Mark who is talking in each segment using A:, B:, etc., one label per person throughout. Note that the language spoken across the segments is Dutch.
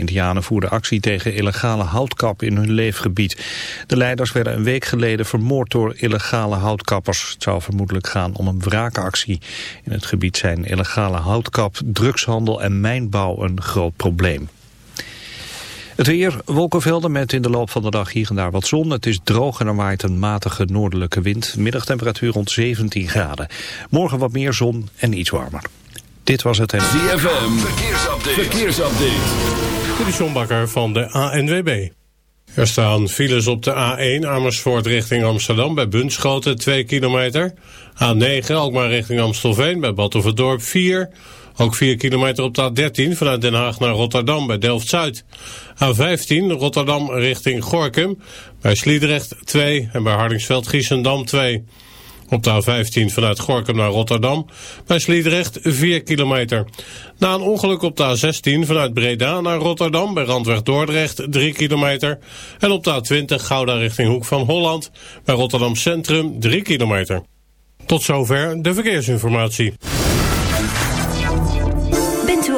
A: indianen voerden actie tegen illegale houtkap in hun leefgebied. De leiders werden een week geleden vermoord door illegale houtkappers. Het zou vermoedelijk gaan om een wraakactie. In het gebied zijn illegale houtkap, drugshandel en mijnbouw een groot probleem. Het weer, wolkenvelden met in de loop van de dag hier en daar wat zon. Het is droog en er waait een matige noordelijke wind. Middagtemperatuur rond 17 graden. Morgen wat meer zon en iets warmer. Dit was het...
B: ZFM, verkeersupdate. verkeersupdate.
C: Dit is van de ANWB. Er staan files op de A1 Amersfoort richting Amsterdam bij Bunschoten 2 kilometer. A9 Alkmaar richting Amstelveen bij Batuverdorp 4 ook 4 kilometer op de A13 vanuit Den Haag naar Rotterdam bij Delft-Zuid. A15 Rotterdam richting Gorkum bij Sliedrecht 2 en bij Hardingsveld-Giessendam 2. Op de A15 vanuit Gorkum naar Rotterdam bij Sliedrecht 4 kilometer. Na een ongeluk op de A16 vanuit Breda naar Rotterdam bij Randweg Dordrecht 3 kilometer. En op de A20 Gouda richting Hoek van Holland bij Rotterdam Centrum 3 kilometer. Tot zover de verkeersinformatie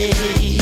B: away.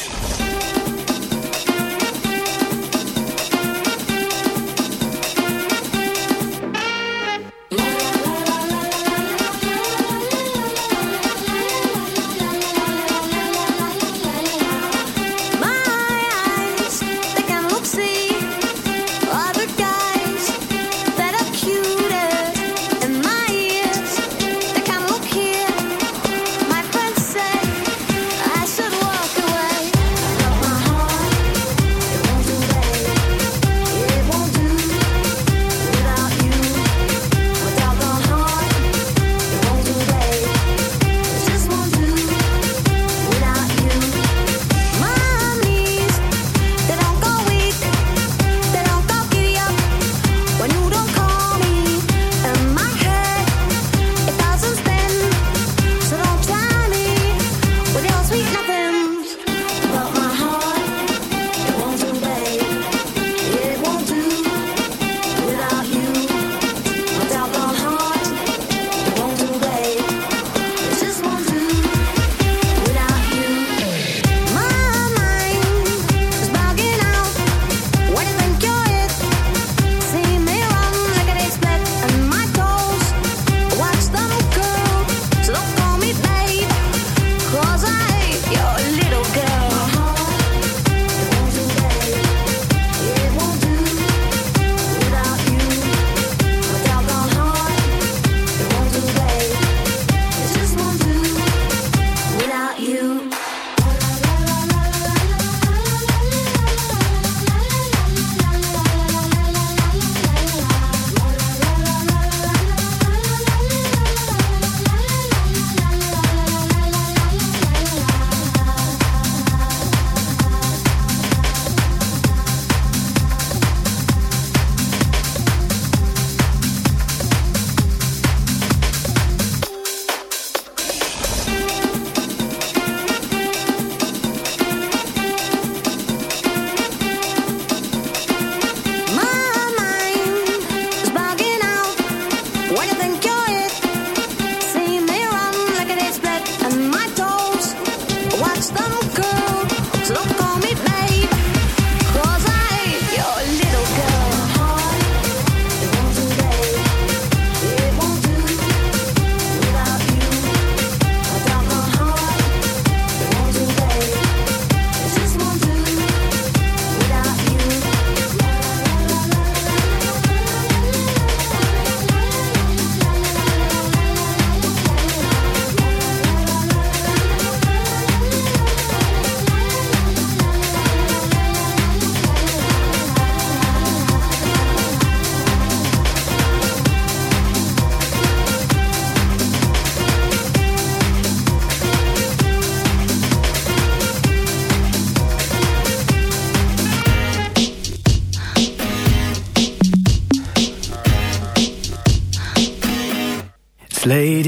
D: LA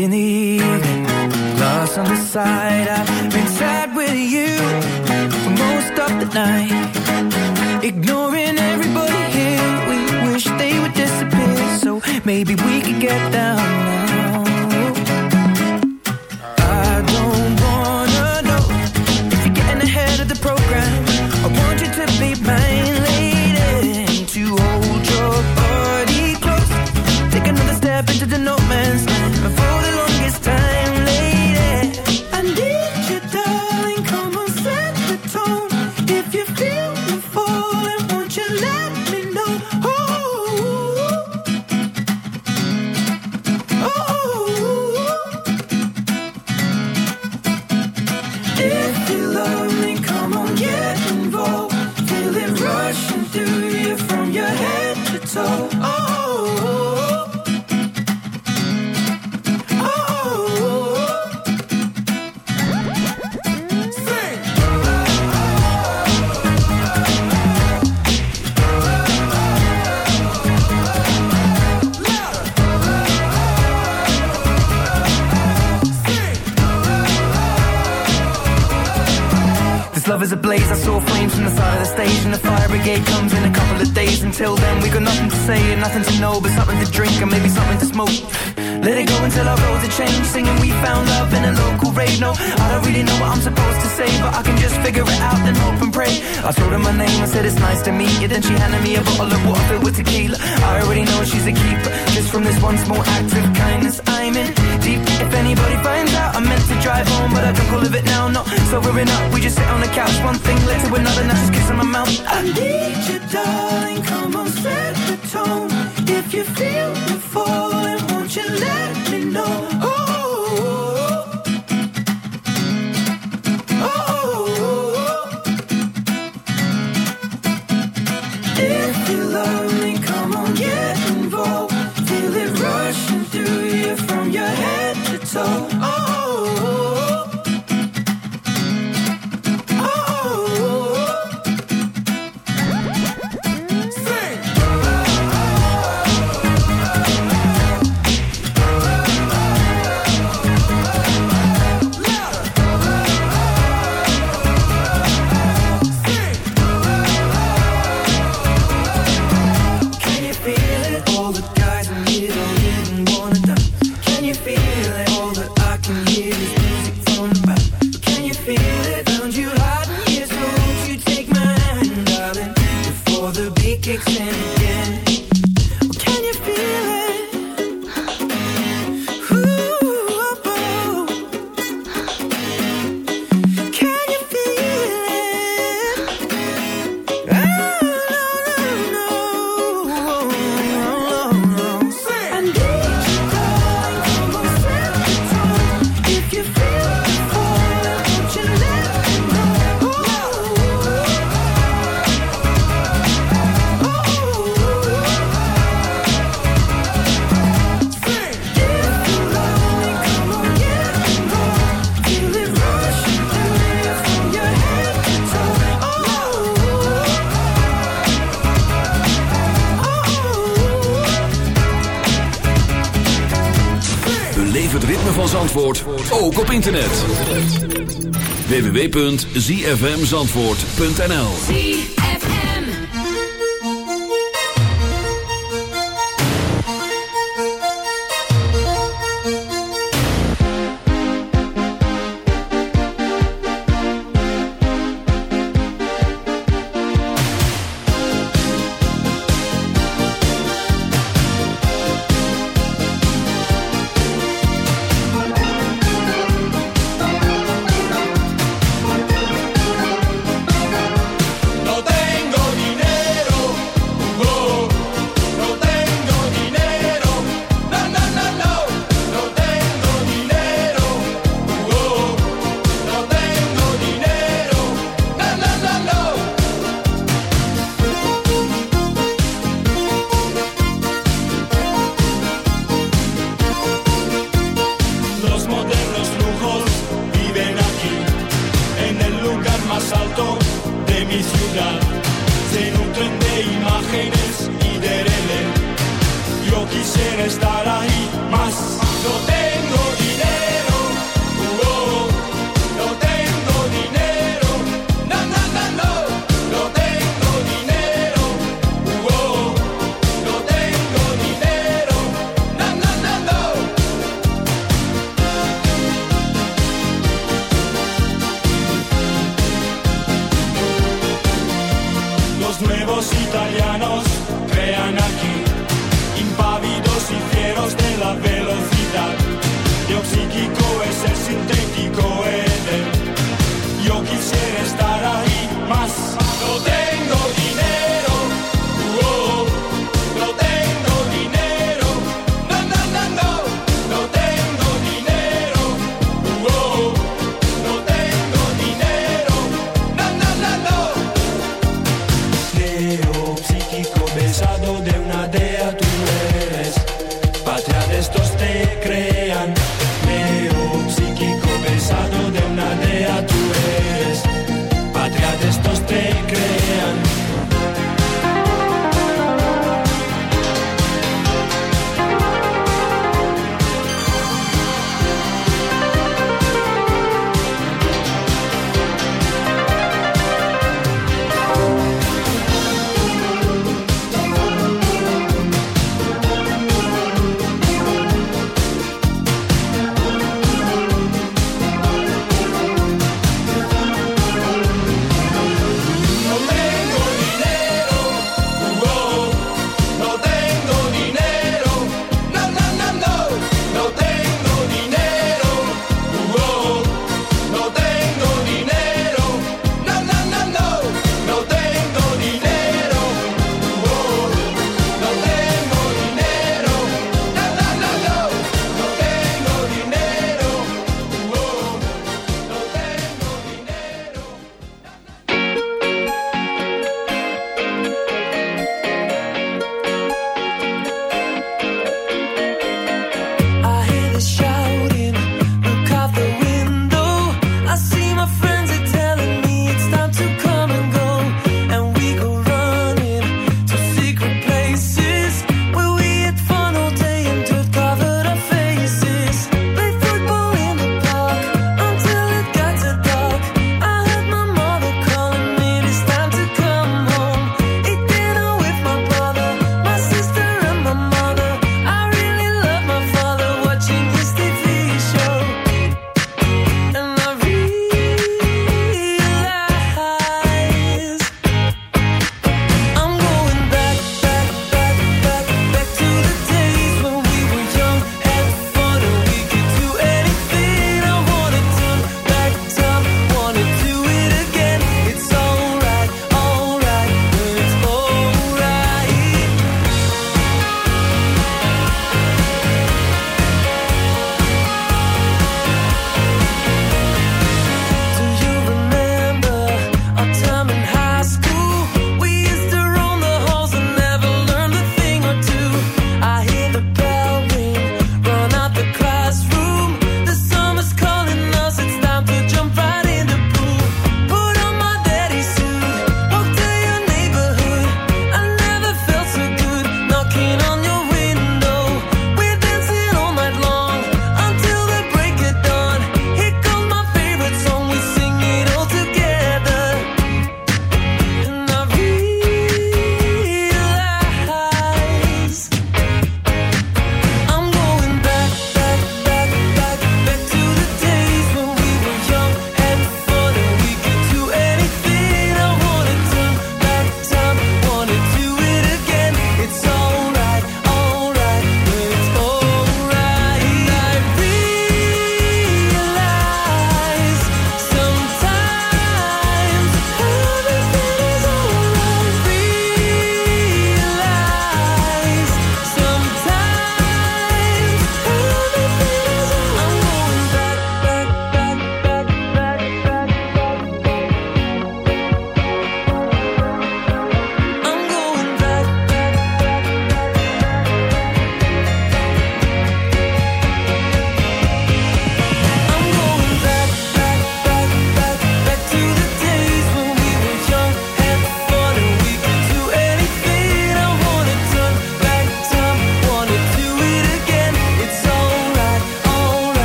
D: www.zfmzandvoort.nl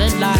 E: started life.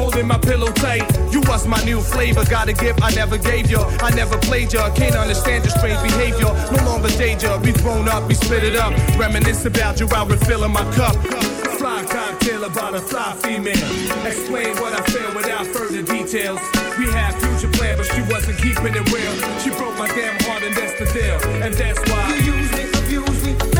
F: holding my pillow tight. You was my new flavor, got a gift I never gave you. I never played you, can't understand your strange behavior. No longer danger, we grown up, we split it up. Reminisce about you while refilling my cup. Fly cocktail about a fly female. Explain what I feel without further details. We had future plans, but she wasn't keeping it real. She broke my damn heart, and that's the deal. And that's why.
E: You use me, abuse me,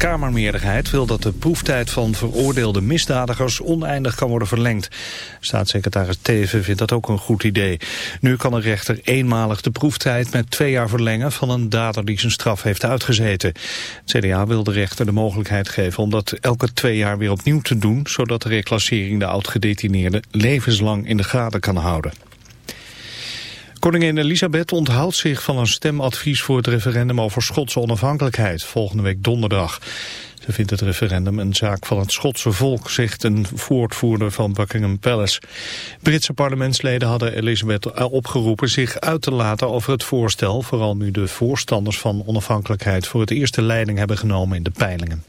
A: Kamermeerderheid wil dat de proeftijd van veroordeelde misdadigers oneindig kan worden verlengd. Staatssecretaris Teven vindt dat ook een goed idee. Nu kan een rechter eenmalig de proeftijd met twee jaar verlengen van een dader die zijn straf heeft uitgezeten. Het CDA wil de rechter de mogelijkheid geven om dat elke twee jaar weer opnieuw te doen, zodat de reclassering de oud-gedetineerde levenslang in de gaten kan houden. Koningin Elisabeth onthoudt zich van een stemadvies voor het referendum over Schotse onafhankelijkheid volgende week donderdag. Ze vindt het referendum een zaak van het Schotse volk, zegt een woordvoerder van Buckingham Palace. Britse parlementsleden hadden Elisabeth opgeroepen zich uit te laten over het voorstel, vooral nu de voorstanders van onafhankelijkheid voor het eerst de leiding hebben genomen in de peilingen.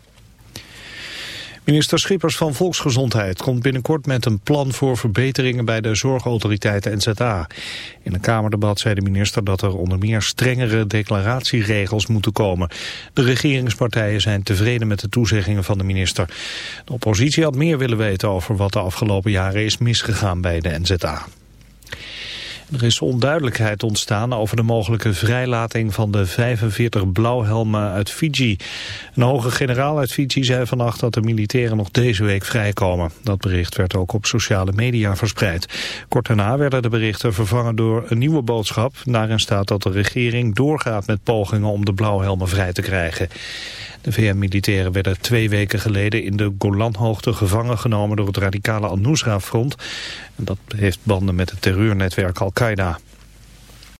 A: Minister Schippers van Volksgezondheid komt binnenkort met een plan voor verbeteringen bij de zorgautoriteit NZA. In een Kamerdebat zei de minister dat er onder meer strengere declaratieregels moeten komen. De regeringspartijen zijn tevreden met de toezeggingen van de minister. De oppositie had meer willen weten over wat de afgelopen jaren is misgegaan bij de NZA. Er is onduidelijkheid ontstaan over de mogelijke vrijlating van de 45 blauwhelmen uit Fiji. Een hoge generaal uit Fiji zei vannacht dat de militairen nog deze week vrijkomen. Dat bericht werd ook op sociale media verspreid. Kort daarna werden de berichten vervangen door een nieuwe boodschap. Daarin staat dat de regering doorgaat met pogingen om de blauwhelmen vrij te krijgen. De VN-militairen werden twee weken geleden in de Golanhoogte gevangen genomen door het radicale Al-Nusra-front. Dat heeft banden met het terreurnetwerk Al-Qaeda.